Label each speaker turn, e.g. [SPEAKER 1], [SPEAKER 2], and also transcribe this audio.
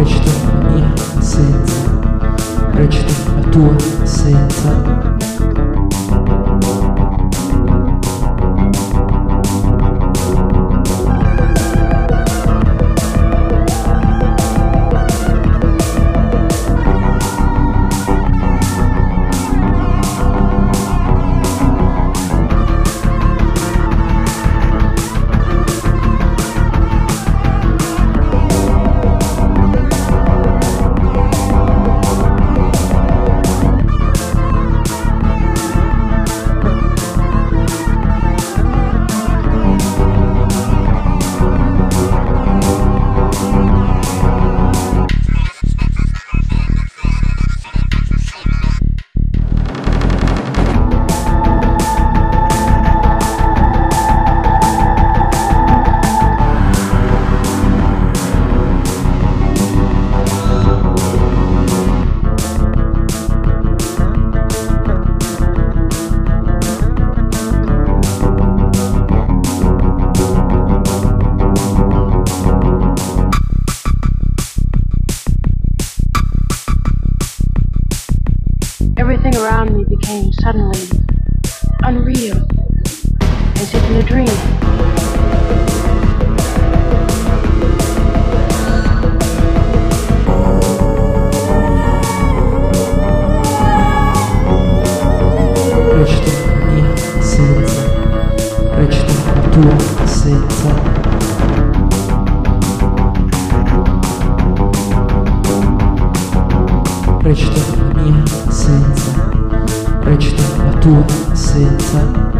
[SPEAKER 1] Prečito mia senza, prečito la tua senza
[SPEAKER 2] Everything around me became suddenly unreal, as if in a dream.
[SPEAKER 1] senza Recita recitativa tua senza